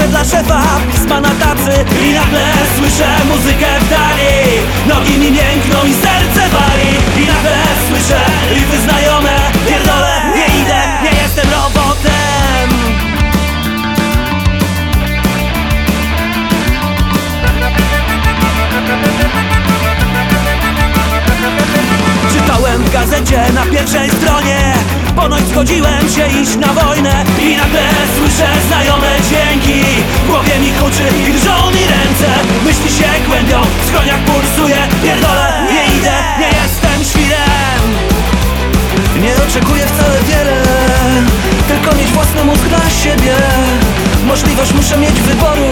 pana szefa, pisma na tacy. I nagle słyszę muzykę w dali. Nogi mi miękną i serce wali I nagle słyszę riffy znajome. Pierdolę, nie idę, nie jestem robotem. Czytałem w gazecie na pierwszej stronie Ponoć zgodziłem się iść na wojnę I nagle słyszę znajome dźwięki. W głowie mi huczy i drżą mi ręce. Myśli się kłębią, w skroniach pulsuje. Pierdolę, nie idę, nie jestem świrem. Nie oczekuję wcale wiele Tylko mieć własny mózg dla siebie. Możliwość muszę mieć wyboru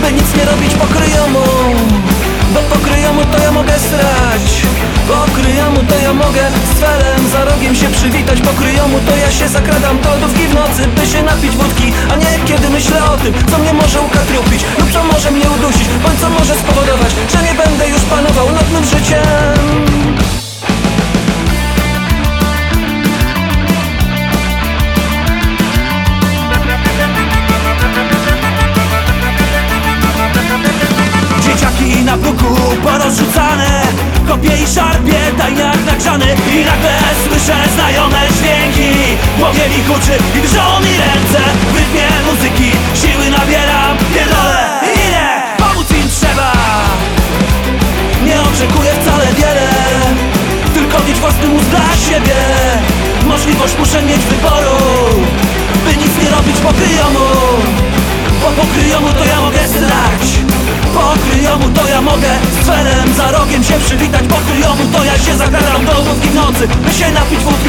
By nic nie robić pokryjomu Bo pokryjomu tym Co mnie może ukatrupić Lub co może mnie udusić Bądź co może spowodować Że nie będę już panował nad mym życiem. Dzieciaki na bruku porozrzucane Kopie i szarpie, tajniak nagrzany I nagle słyszę znajome dźwięki głowie mi huczy i drżą Możliwość muszę mieć wyboru By nic nie robić pokryjomu Bo pokryjomu to ja mogę strać. Pokryjomu to ja mogę z Za rogiem się przywitać. Pokryjomu to ja się zakradam do lodówki w nocy By się napić wódki,